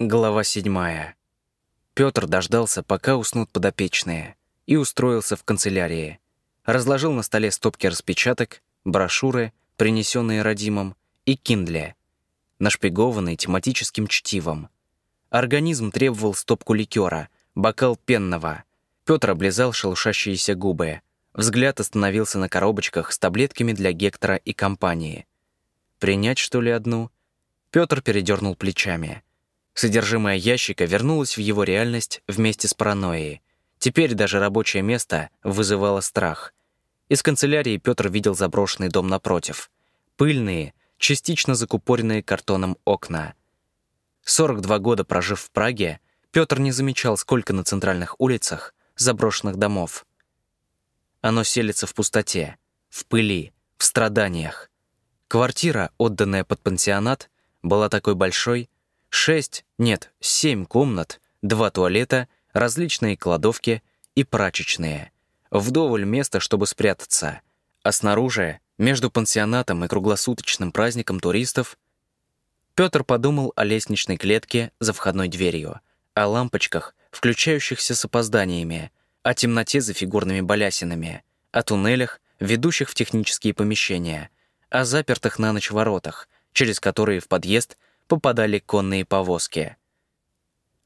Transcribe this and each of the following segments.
Глава седьмая. Петр дождался, пока уснут подопечные, и устроился в канцелярии. Разложил на столе стопки распечаток, брошюры, принесенные Радимом, и киндли, нашпигованные тематическим чтивом. Организм требовал стопку ликера, бокал пенного. Петр облизал шелушащиеся губы. Взгляд остановился на коробочках с таблетками для Гектора и компании. Принять, что ли, одну? Петр передернул плечами. Содержимое ящика вернулось в его реальность вместе с паранойей. Теперь даже рабочее место вызывало страх. Из канцелярии Петр видел заброшенный дом напротив. Пыльные, частично закупоренные картоном окна. 42 года прожив в Праге, Петр не замечал, сколько на центральных улицах заброшенных домов. Оно селится в пустоте, в пыли, в страданиях. Квартира, отданная под пансионат, была такой большой, Шесть, нет, семь комнат, два туалета, различные кладовки и прачечные. Вдоволь места, чтобы спрятаться. А снаружи, между пансионатом и круглосуточным праздником туристов, Петр подумал о лестничной клетке за входной дверью, о лампочках, включающихся с опозданиями, о темноте за фигурными балясинами, о туннелях, ведущих в технические помещения, о запертых на ночь воротах, через которые в подъезд попадали конные повозки.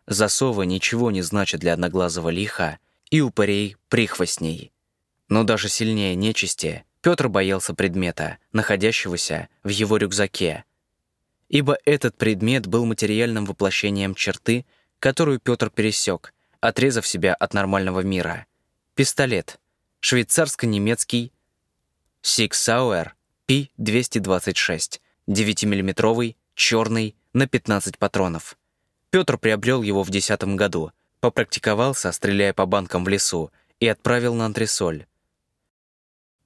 Засовы ничего не значат для одноглазого лиха и упырей прихвостней. Но даже сильнее нечисти Петр боялся предмета, находящегося в его рюкзаке. Ибо этот предмет был материальным воплощением черты, которую Петр пересек, отрезав себя от нормального мира. Пистолет. Швейцарско-немецкий Sauer P-226, 9-миллиметровый черный, на 15 патронов. Петр приобрел его в 10 году, попрактиковался, стреляя по банкам в лесу, и отправил на антресоль.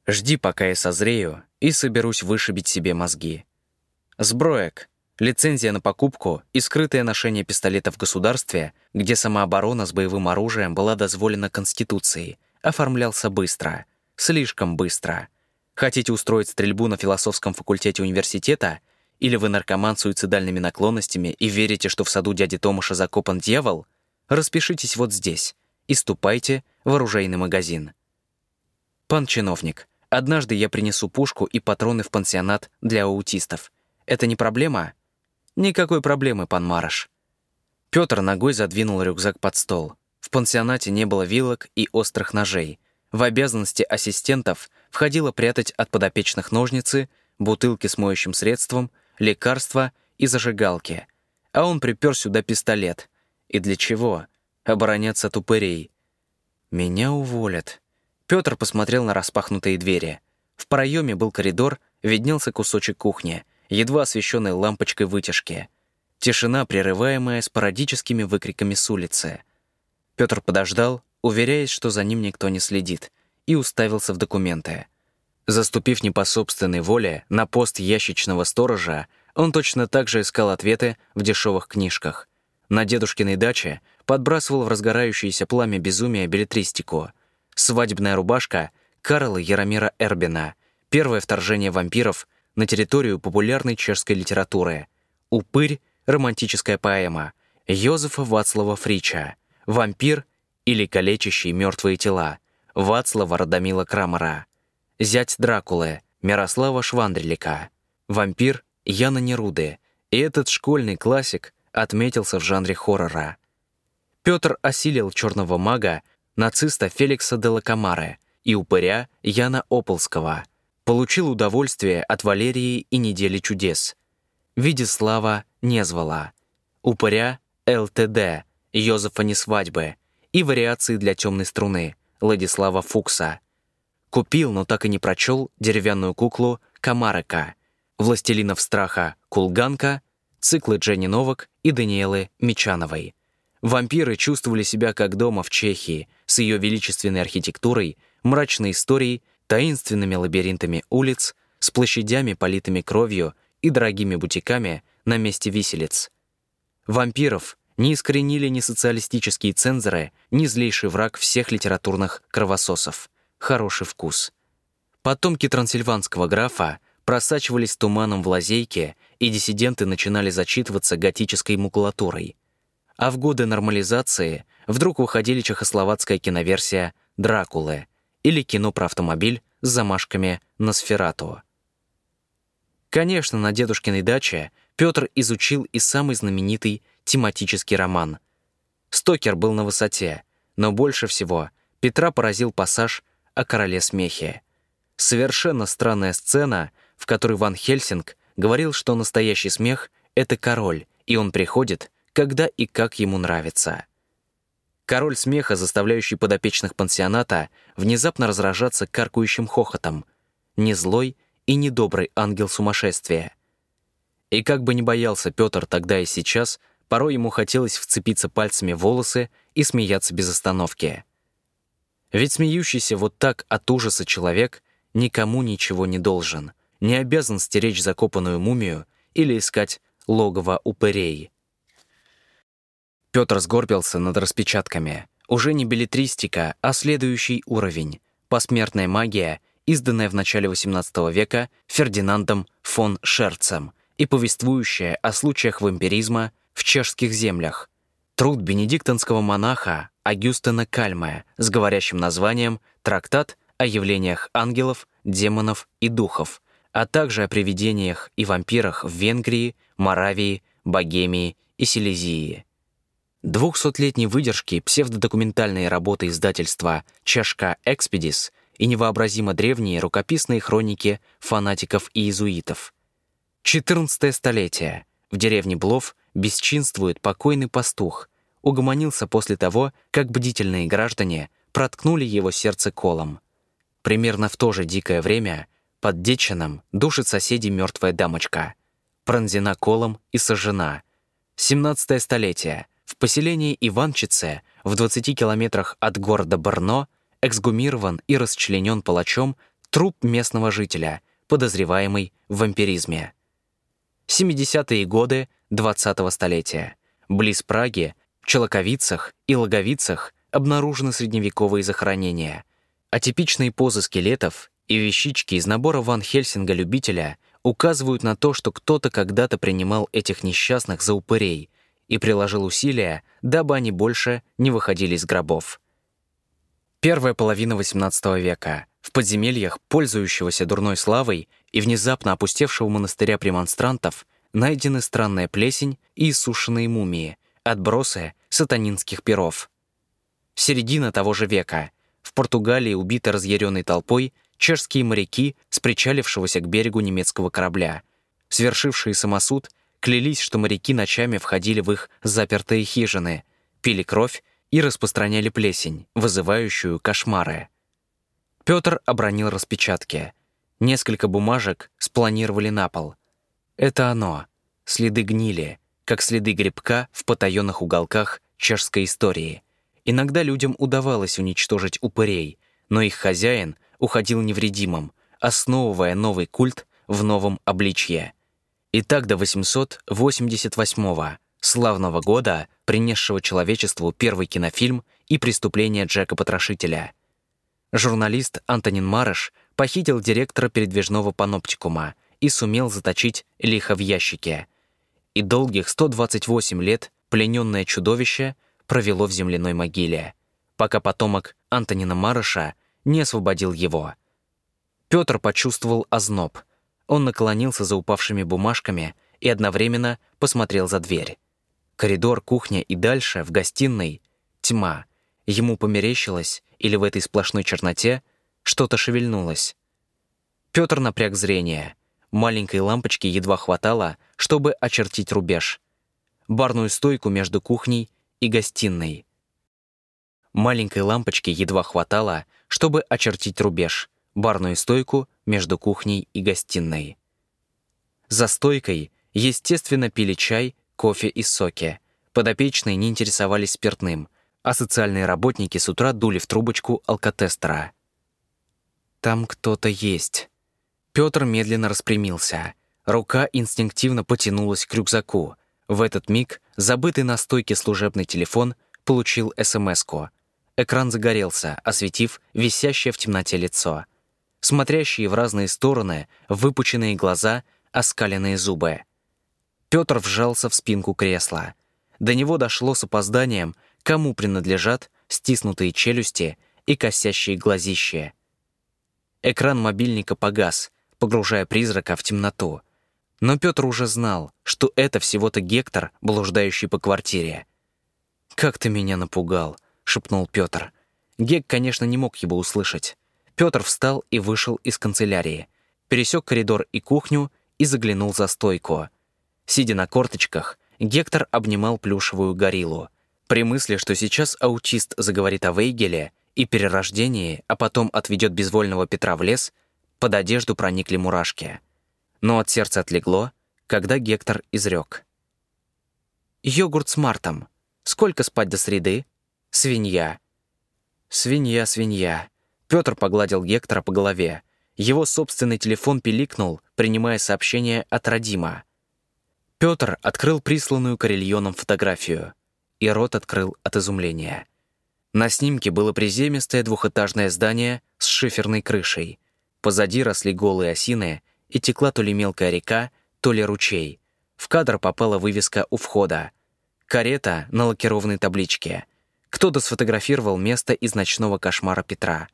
«Жди, пока я созрею, и соберусь вышибить себе мозги». Сброек. Лицензия на покупку и скрытое ношение пистолета в государстве, где самооборона с боевым оружием была дозволена Конституцией, оформлялся быстро. Слишком быстро. Хотите устроить стрельбу на философском факультете университета — или вы наркоман с суицидальными наклонностями и верите, что в саду дяди Томаша закопан дьявол? Распишитесь вот здесь и ступайте в оружейный магазин. Пан чиновник, однажды я принесу пушку и патроны в пансионат для аутистов. Это не проблема? Никакой проблемы, пан Мараш. Петр ногой задвинул рюкзак под стол. В пансионате не было вилок и острых ножей. В обязанности ассистентов входило прятать от подопечных ножницы, бутылки с моющим средством — лекарства и зажигалки. А он припер сюда пистолет. И для чего? Обороняться от упырей. Меня уволят. Петр посмотрел на распахнутые двери. В проеме был коридор, виднелся кусочек кухни, едва освещенный лампочкой вытяжки. Тишина, прерываемая спорадическими выкриками с улицы. Петр подождал, уверяясь, что за ним никто не следит, и уставился в документы. Заступив не по собственной воле на пост ящичного сторожа, он точно так же искал ответы в дешевых книжках. На дедушкиной даче подбрасывал в разгорающееся пламя безумия билетристику. «Свадебная рубашка» Карла Яромира Эрбина. Первое вторжение вампиров на территорию популярной чешской литературы. «Упырь» — романтическая поэма. Йозефа Вацлава Фрича. «Вампир» или «Калечащие мертвые тела» Вацлава Радомила Крамера зять Дракулы, Мирослава Швандрелика, вампир Яна Неруды, и этот школьный классик отметился в жанре хоррора. Петр осилил черного мага, нациста Феликса де Лакамаре и упыря Яна Ополского, получил удовольствие от Валерии и Недели чудес. Видеслава Незвала, упыря ЛТД, Йозефа Несвадьбы и вариации для темной струны Владислава Фукса — Купил, но так и не прочел деревянную куклу Камарека, «Властелинов страха» Кулганка, циклы Дженни Новак и Даниэлы Мечановой. Вампиры чувствовали себя как дома в Чехии, с ее величественной архитектурой, мрачной историей, таинственными лабиринтами улиц, с площадями, политыми кровью и дорогими бутиками на месте виселиц. Вампиров не искоренили ни социалистические цензоры, ни злейший враг всех литературных кровососов — хороший вкус. Потомки трансильванского графа просачивались туманом в лазейке, и диссиденты начинали зачитываться готической макулатурой. а в годы нормализации вдруг выходили чехословацкая киноверсия «Дракулы» или кино про автомобиль с замашками на сферату. Конечно, на дедушкиной даче Петр изучил и самый знаменитый тематический роман. Стокер был на высоте, но больше всего Петра поразил пассаж о короле смехе. Совершенно странная сцена, в которой Ван Хельсинг говорил, что настоящий смех — это король, и он приходит, когда и как ему нравится. Король смеха, заставляющий подопечных пансионата внезапно разражаться каркающим хохотом. Не злой и недобрый ангел сумасшествия. И как бы ни боялся Петр тогда и сейчас, порой ему хотелось вцепиться пальцами в волосы и смеяться без остановки. Ведь смеющийся вот так от ужаса человек никому ничего не должен, не обязан стеречь закопанную мумию или искать логово упырей. Петр сгорбился над распечатками. Уже не билетристика, а следующий уровень. Посмертная магия, изданная в начале XVIII века Фердинандом фон Шерцем и повествующая о случаях вампиризма в чешских землях. Труд бенедиктинского монаха Агюстена Кальме с говорящим названием «Трактат о явлениях ангелов, демонов и духов», а также о привидениях и вампирах в Венгрии, Моравии, Богемии и Силезии. Двухсотлетней выдержки псевдодокументальные работы издательства «Чашка Экспедис» и невообразимо древние рукописные хроники фанатиков и иезуитов. 14 столетие. В деревне Блов бесчинствует покойный пастух. Угомонился после того, как бдительные граждане проткнули его сердце колом. Примерно в то же дикое время под Дечином душит соседей мертвая дамочка. Пронзена колом и сожжена. 17 столетие. В поселении Иванчице, в 20 километрах от города Барно, эксгумирован и расчленен палачом труп местного жителя, подозреваемый в вампиризме. 70-е годы 20-го столетия. Близ Праги, в Челоковицах и Логовицах обнаружены средневековые захоронения. Атипичные позы скелетов и вещички из набора Ван Хельсинга-любителя указывают на то, что кто-то когда-то принимал этих несчастных за упырей, и приложил усилия, дабы они больше не выходили из гробов. Первая половина XVIII века. В подземельях, пользующегося дурной славой и внезапно опустевшего монастыря премонстрантов, найдены странная плесень и иссушенные мумии, отбросы сатанинских перов. Середина того же века. В Португалии убиты разъяренной толпой чешские моряки с причалившегося к берегу немецкого корабля. Свершившие самосуд клялись, что моряки ночами входили в их запертые хижины, пили кровь и распространяли плесень, вызывающую кошмары. Петр обронил распечатки. Несколько бумажек спланировали на пол. Это оно. Следы гнили, как следы грибка в потаенных уголках чешской истории. Иногда людям удавалось уничтожить упырей, но их хозяин уходил невредимым, основывая новый культ в новом обличье и так до 888 славного года, принесшего человечеству первый кинофильм и преступление Джека Потрошителя. Журналист Антонин Марыш похитил директора передвижного паноптикума и сумел заточить лихо в ящике. И долгих 128 лет плененное чудовище провело в земляной могиле, пока потомок Антонина Марыша не освободил его. Петр почувствовал озноб — он наклонился за упавшими бумажками и одновременно посмотрел за дверь. Коридор, кухня и дальше, в гостиной, тьма. Ему померещилось, или в этой сплошной черноте, что-то шевельнулось. Петр напряг зрение. Маленькой лампочки едва хватало, чтобы очертить рубеж. Барную стойку между кухней и гостиной. Маленькой лампочки едва хватало, чтобы очертить рубеж — барную стойку между кухней и гостиной. За стойкой, естественно, пили чай, кофе и соки. Подопечные не интересовались спиртным, а социальные работники с утра дули в трубочку алкотестера. «Там кто-то есть». Петр медленно распрямился. Рука инстинктивно потянулась к рюкзаку. В этот миг забытый на стойке служебный телефон получил СМС-ку. Экран загорелся, осветив висящее в темноте лицо — смотрящие в разные стороны, выпученные глаза, оскаленные зубы. Петр вжался в спинку кресла. до него дошло с опозданием, кому принадлежат стиснутые челюсти и косящие глазища. Экран мобильника погас, погружая призрака в темноту. Но Петр уже знал, что это всего-то Гектор, блуждающий по квартире. «Как ты меня напугал», — шепнул Петр. Гек, конечно, не мог его услышать. Петр встал и вышел из канцелярии, пересек коридор и кухню и заглянул за стойку. Сидя на корточках, Гектор обнимал плюшевую гориллу. При мысли, что сейчас аутист заговорит о Вейгеле и перерождении, а потом отведет безвольного Петра в лес, под одежду проникли мурашки. Но от сердца отлегло, когда Гектор изрек. «Йогурт с мартом. Сколько спать до среды? Свинья». «Свинья, свинья». Петр погладил Гектора по голове. Его собственный телефон пиликнул, принимая сообщение от Радима. Петр открыл присланную Карельоном фотографию, и рот открыл от изумления. На снимке было приземистое двухэтажное здание с шиферной крышей. Позади росли голые осины, и текла то ли мелкая река, то ли ручей. В кадр попала вывеска у входа. Карета на лакированной табличке. Кто-то сфотографировал место из ночного кошмара Петра.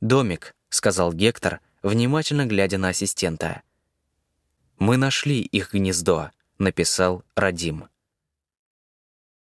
«Домик», — сказал Гектор, внимательно глядя на ассистента. «Мы нашли их гнездо», — написал Радим.